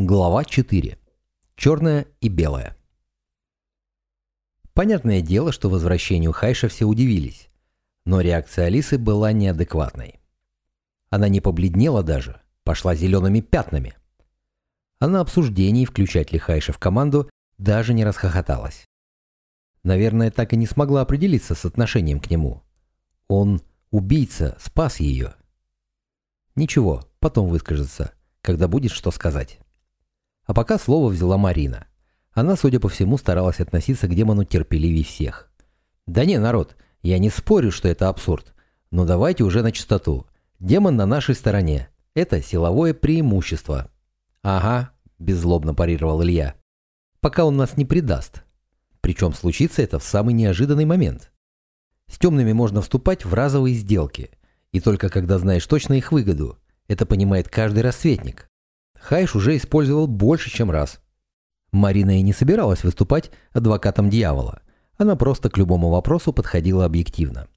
Глава 4. Черное и белое. Понятное дело, что возвращению Хайша все удивились, но реакция Алисы была неадекватной. Она не побледнела даже, пошла зелеными пятнами. А на обсуждении, включать ли Хайша в команду, даже не расхохоталась. Наверное, так и не смогла определиться с отношением к нему. Он, убийца, спас ее. Ничего, потом выскажется, когда будет что сказать. А пока слово взяла Марина. Она, судя по всему, старалась относиться к демону терпеливее всех. «Да не, народ, я не спорю, что это абсурд. Но давайте уже на чистоту. Демон на нашей стороне. Это силовое преимущество». «Ага», – беззлобно парировал Илья. «Пока он нас не предаст. Причем случится это в самый неожиданный момент. С темными можно вступать в разовые сделки. И только когда знаешь точно их выгоду. Это понимает каждый рассветник. Хайш уже использовал больше, чем раз. Марина и не собиралась выступать адвокатом дьявола. Она просто к любому вопросу подходила объективно.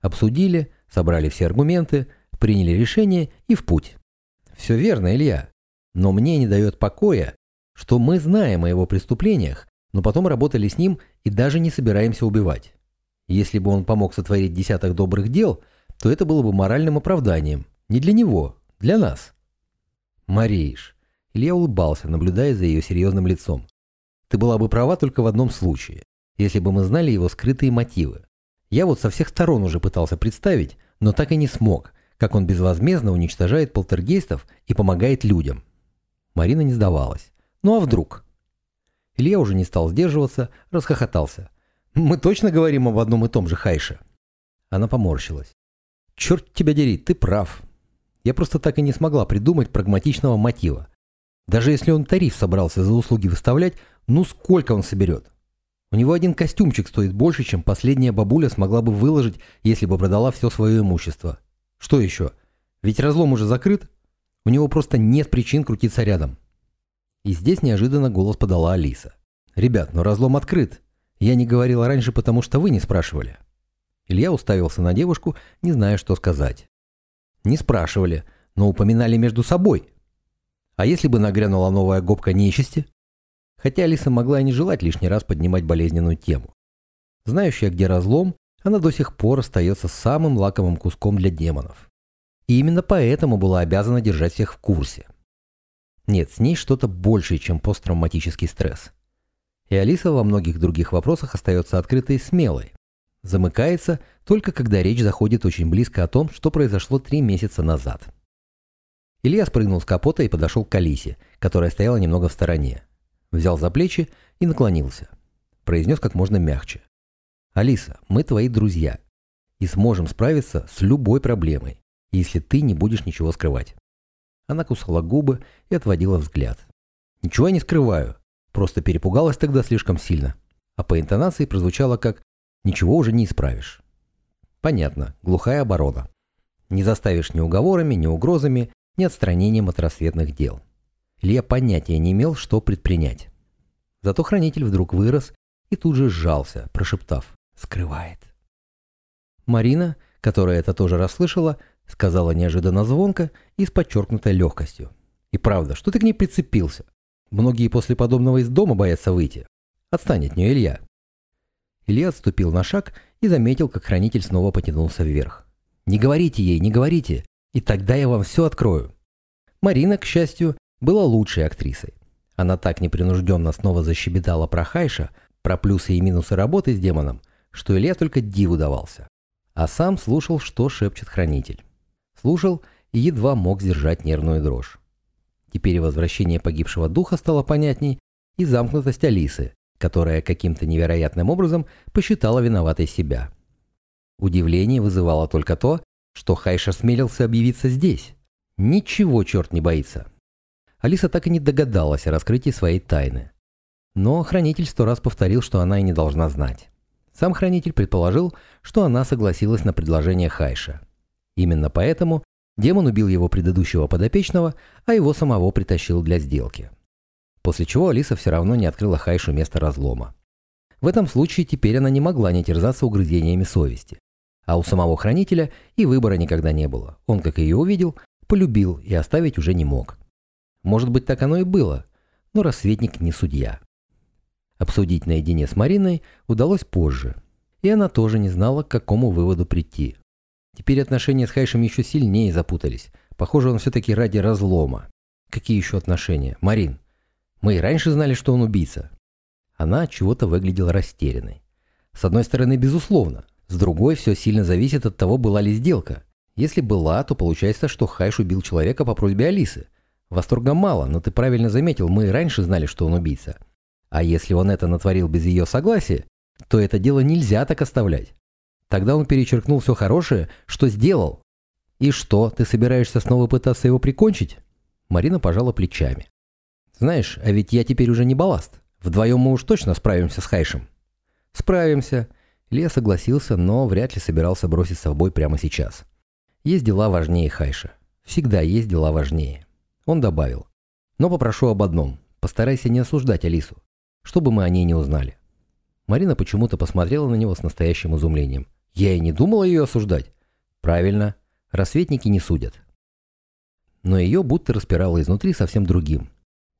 Обсудили, собрали все аргументы, приняли решение и в путь. Все верно, Илья. Но мне не дает покоя, что мы знаем о его преступлениях, но потом работали с ним и даже не собираемся убивать. Если бы он помог сотворить десяток добрых дел, то это было бы моральным оправданием. Не для него, для нас. Мариш. Илья улыбался, наблюдая за ее серьезным лицом. Ты была бы права только в одном случае, если бы мы знали его скрытые мотивы. Я вот со всех сторон уже пытался представить, но так и не смог, как он безвозмездно уничтожает полтергейстов и помогает людям. Марина не сдавалась. Ну а вдруг? Илья уже не стал сдерживаться, расхохотался. «Мы точно говорим об одном и том же Хайше?» Она поморщилась. «Черт тебя дери, ты прав. Я просто так и не смогла придумать прагматичного мотива. Даже если он тариф собрался за услуги выставлять, ну сколько он соберет? У него один костюмчик стоит больше, чем последняя бабуля смогла бы выложить, если бы продала все свое имущество. Что еще? Ведь разлом уже закрыт. У него просто нет причин крутиться рядом. И здесь неожиданно голос подала Алиса. «Ребят, но разлом открыт. Я не говорила раньше, потому что вы не спрашивали». Илья уставился на девушку, не зная, что сказать. Не спрашивали, но упоминали между собой. А если бы нагрянула новая гопка нечисти? Хотя Алиса могла и не желать лишний раз поднимать болезненную тему. Знающая, где разлом, она до сих пор остается самым лакомым куском для демонов. И именно поэтому была обязана держать всех в курсе. Нет, с ней что-то большее, чем посттравматический стресс. И Алиса во многих других вопросах остается открытой и смелой, замыкается только когда речь заходит очень близко о том, что произошло три месяца назад. Илья спрыгнул с капота и подошел к Алисе, которая стояла немного в стороне. Взял за плечи и наклонился. Произнес как можно мягче. «Алиса, мы твои друзья и сможем справиться с любой проблемой, если ты не будешь ничего скрывать». Она кусала губы и отводила взгляд. «Ничего я не скрываю, просто перепугалась тогда слишком сильно». А по интонации прозвучало как ничего уже не исправишь. Понятно, глухая оборона. Не заставишь ни уговорами, ни угрозами, ни отстранением от рассветных дел. Илья понятия не имел, что предпринять. Зато хранитель вдруг вырос и тут же сжался, прошептав «скрывает». Марина, которая это тоже расслышала, сказала неожиданно звонко и с подчеркнутой легкостью. «И правда, что ты к ней прицепился? Многие после подобного из дома боятся выйти. Отстань от нее, Илья. Илья отступил на шаг и заметил, как хранитель снова потянулся вверх. «Не говорите ей, не говорите, и тогда я вам все открою». Марина, к счастью, была лучшей актрисой. Она так непринужденно снова защебетала про Хайша, про плюсы и минусы работы с демоном, что Илья только диву давался. А сам слушал, что шепчет хранитель. Слушал и едва мог сдержать нервную дрожь. Теперь возвращение погибшего духа стало понятней, и замкнутость Алисы, которая каким-то невероятным образом посчитала виноватой себя. Удивление вызывало только то, что Хайша смелился объявиться здесь. Ничего черт не боится. Алиса так и не догадалась о раскрытии своей тайны. Но хранитель сто раз повторил, что она и не должна знать. Сам хранитель предположил, что она согласилась на предложение Хайша. Именно поэтому демон убил его предыдущего подопечного, а его самого притащил для сделки после чего Алиса все равно не открыла Хайшу место разлома. В этом случае теперь она не могла не терзаться угрызениями совести. А у самого хранителя и выбора никогда не было. Он, как ее увидел, полюбил и оставить уже не мог. Может быть, так оно и было, но рассветник не судья. Обсудить наедине с Мариной удалось позже, и она тоже не знала, к какому выводу прийти. Теперь отношения с Хайшем еще сильнее запутались. Похоже, он все-таки ради разлома. Какие еще отношения? Марин, мы и раньше знали, что он убийца. Она чего-то выглядела растерянной. С одной стороны, безусловно. С другой, все сильно зависит от того, была ли сделка. Если была, то получается, что Хайш убил человека по просьбе Алисы. Восторга мало, но ты правильно заметил, мы и раньше знали, что он убийца. А если он это натворил без ее согласия, то это дело нельзя так оставлять. Тогда он перечеркнул все хорошее, что сделал. И что, ты собираешься снова пытаться его прикончить? Марина пожала плечами. Знаешь, а ведь я теперь уже не балласт. Вдвоем мы уж точно справимся с Хайшем. Справимся. Илья согласился, но вряд ли собирался броситься в бой прямо сейчас. Есть дела важнее Хайша. Всегда есть дела важнее. Он добавил. Но попрошу об одном. Постарайся не осуждать Алису, чтобы мы о ней не узнали. Марина почему-то посмотрела на него с настоящим изумлением. Я и не думала ее осуждать. Правильно. Рассветники не судят. Но ее будто распирало изнутри совсем другим.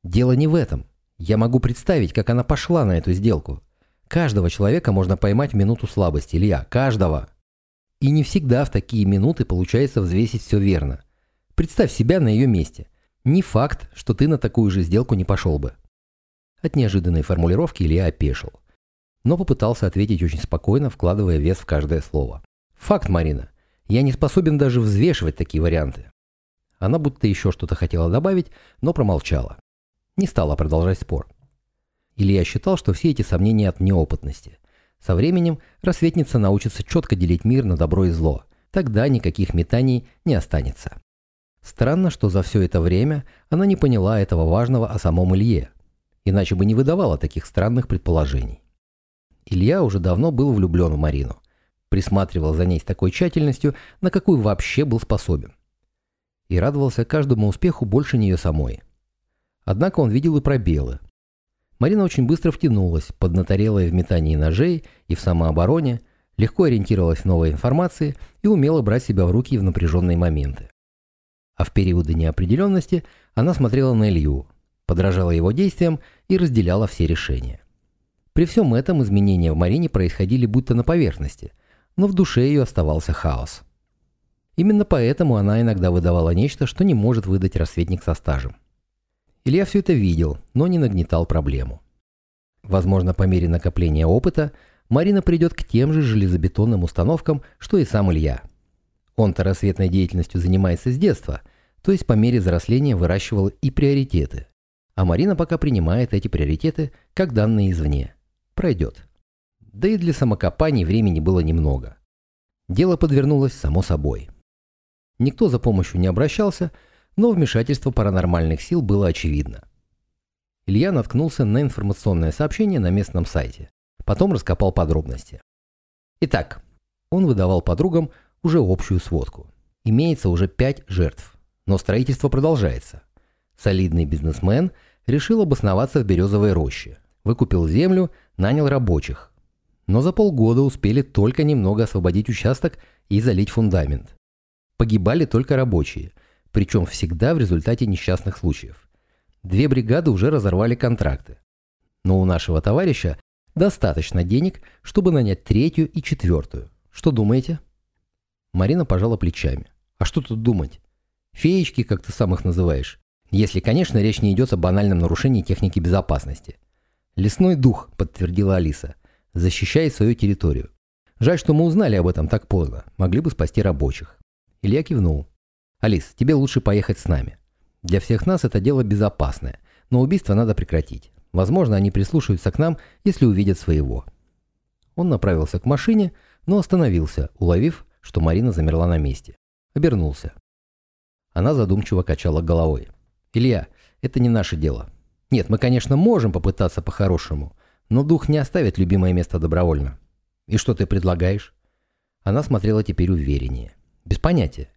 Дело не в этом. Я могу представить, как она пошла на эту сделку. Каждого человека можно поймать в минуту слабости, Илья. Каждого. И не всегда в такие минуты получается взвесить все верно. Представь себя на ее месте. Не факт, что ты на такую же сделку не пошел бы. От неожиданной формулировки Илья опешил. Но попытался ответить очень спокойно, вкладывая вес в каждое слово. Факт, Марина. Я не способен даже взвешивать такие варианты. Она будто еще что-то хотела добавить, но промолчала. Не стала продолжать спор. Илья считал, что все эти сомнения от неопытности. Со временем рассветница научится четко делить мир на добро и зло. Тогда никаких метаний не останется. Странно, что за все это время она не поняла этого важного о самом Илье. Иначе бы не выдавала таких странных предположений. Илья уже давно был влюблен в Марину. Присматривал за ней с такой тщательностью, на какую вообще был способен. И радовался каждому успеху больше нее самой. Однако он видел и пробелы. Марина очень быстро втянулась, поднаторелая в метании ножей и в самообороне, легко ориентировалась в новой информации и умела брать себя в руки в напряженные моменты. А в периоды неопределенности она смотрела на Илью, подражала его действиям и разделяла все решения. При всем этом изменения в Марине происходили будто на поверхности, но в душе ее оставался хаос. Именно поэтому она иногда выдавала нечто, что не может выдать рассветник со стажем. Илья все это видел, но не нагнетал проблему. Возможно, по мере накопления опыта Марина придет к тем же железобетонным установкам, что и сам Илья. Он-то рассветной деятельностью занимается с детства, то есть по мере взросления выращивал и приоритеты. А Марина пока принимает эти приоритеты как данные извне. Пройдет. Да и для самокопаний времени было немного. Дело подвернулось само собой. Никто за помощью не обращался, но вмешательство паранормальных сил было очевидно. Илья наткнулся на информационное сообщение на местном сайте. Потом раскопал подробности. Итак, он выдавал подругам уже общую сводку. Имеется уже пять жертв, но строительство продолжается. Солидный бизнесмен решил обосноваться в Березовой роще. Выкупил землю, нанял рабочих. Но за полгода успели только немного освободить участок и залить фундамент. Погибали только рабочие – причем всегда в результате несчастных случаев. Две бригады уже разорвали контракты. Но у нашего товарища достаточно денег, чтобы нанять третью и четвертую. Что думаете? Марина пожала плечами. А что тут думать? Феечки, как ты сам их называешь. Если, конечно, речь не идет о банальном нарушении техники безопасности. «Лесной дух», — подтвердила Алиса, — «защищает свою территорию. Жаль, что мы узнали об этом так поздно. Могли бы спасти рабочих». Илья кивнул. «Алис, тебе лучше поехать с нами. Для всех нас это дело безопасное, но убийство надо прекратить. Возможно, они прислушаются к нам, если увидят своего». Он направился к машине, но остановился, уловив, что Марина замерла на месте. Обернулся. Она задумчиво качала головой. «Илья, это не наше дело. Нет, мы, конечно, можем попытаться по-хорошему, но дух не оставит любимое место добровольно. И что ты предлагаешь?» Она смотрела теперь увереннее. «Без понятия.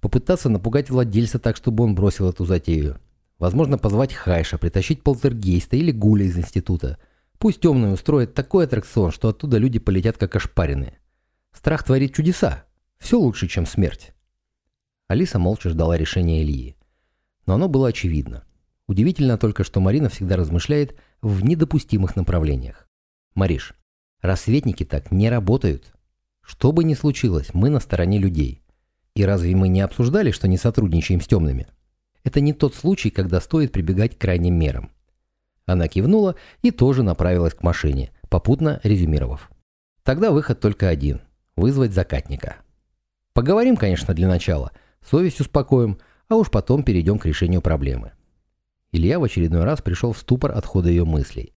Попытаться напугать владельца так, чтобы он бросил эту затею. Возможно, позвать Хайша, притащить полтергейста или гуля из института. Пусть темный устроит такой аттракцион, что оттуда люди полетят как ошпаренные. Страх творит чудеса. Все лучше, чем смерть. Алиса молча ждала решения Ильи. Но оно было очевидно. Удивительно только, что Марина всегда размышляет в недопустимых направлениях. Мариш, рассветники так не работают. Что бы ни случилось, мы на стороне людей. И разве мы не обсуждали, что не сотрудничаем с темными? Это не тот случай, когда стоит прибегать к крайним мерам. Она кивнула и тоже направилась к машине, попутно резюмировав. Тогда выход только один – вызвать закатника. Поговорим, конечно, для начала, совесть успокоим, а уж потом перейдем к решению проблемы. Илья в очередной раз пришел в ступор от хода ее мыслей.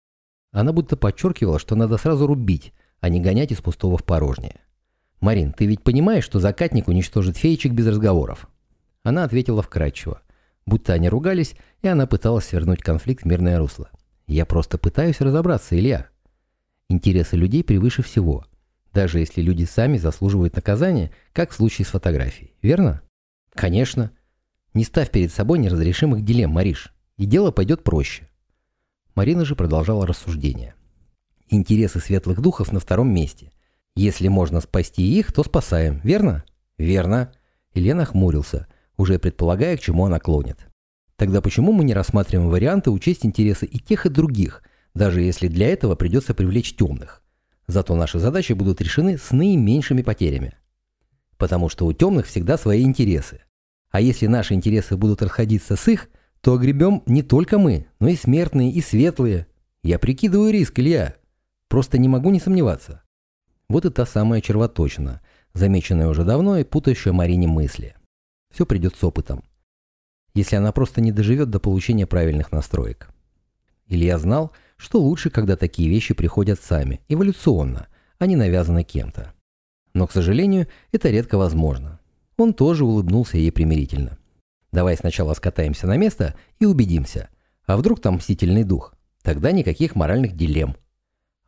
Она будто подчеркивала, что надо сразу рубить, а не гонять из пустого в порожнее. «Марин, ты ведь понимаешь, что закатник уничтожит феечек без разговоров?» Она ответила вкратчиво, будто они ругались, и она пыталась свернуть конфликт в мирное русло. «Я просто пытаюсь разобраться, Илья. Интересы людей превыше всего, даже если люди сами заслуживают наказания, как в случае с фотографией. Верно?» «Конечно. Не ставь перед собой неразрешимых дилемм, Мариш и дело пойдет проще. Марина же продолжала рассуждение. Интересы светлых духов на втором месте. Если можно спасти их, то спасаем, верно? Верно. Елена хмурился, уже предполагая, к чему она клонит. Тогда почему мы не рассматриваем варианты учесть интересы и тех, и других, даже если для этого придется привлечь темных? Зато наши задачи будут решены с наименьшими потерями. Потому что у темных всегда свои интересы. А если наши интересы будут расходиться с их – то огребем не только мы, но и смертные, и светлые. Я прикидываю риск, Илья. Просто не могу не сомневаться. Вот и та самая червоточина, замеченная уже давно и путающая Марине мысли. Все придет с опытом. Если она просто не доживет до получения правильных настроек. Илья знал, что лучше, когда такие вещи приходят сами, эволюционно, а не навязаны кем-то. Но, к сожалению, это редко возможно. Он тоже улыбнулся ей примирительно. Давай сначала скатаемся на место и убедимся. А вдруг там мстительный дух? Тогда никаких моральных дилемм.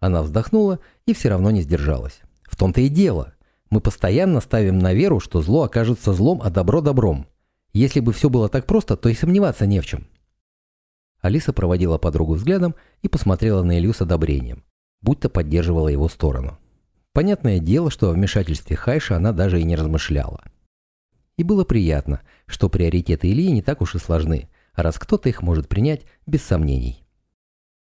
Она вздохнула и все равно не сдержалась. В том-то и дело. Мы постоянно ставим на веру, что зло окажется злом, а добро добром. Если бы все было так просто, то и сомневаться не в чем. Алиса проводила подругу взглядом и посмотрела на Илью с одобрением, будто поддерживала его сторону. Понятное дело, что о вмешательстве Хайша она даже и не размышляла. И было приятно, что приоритеты Ильи не так уж и сложны, раз кто-то их может принять без сомнений.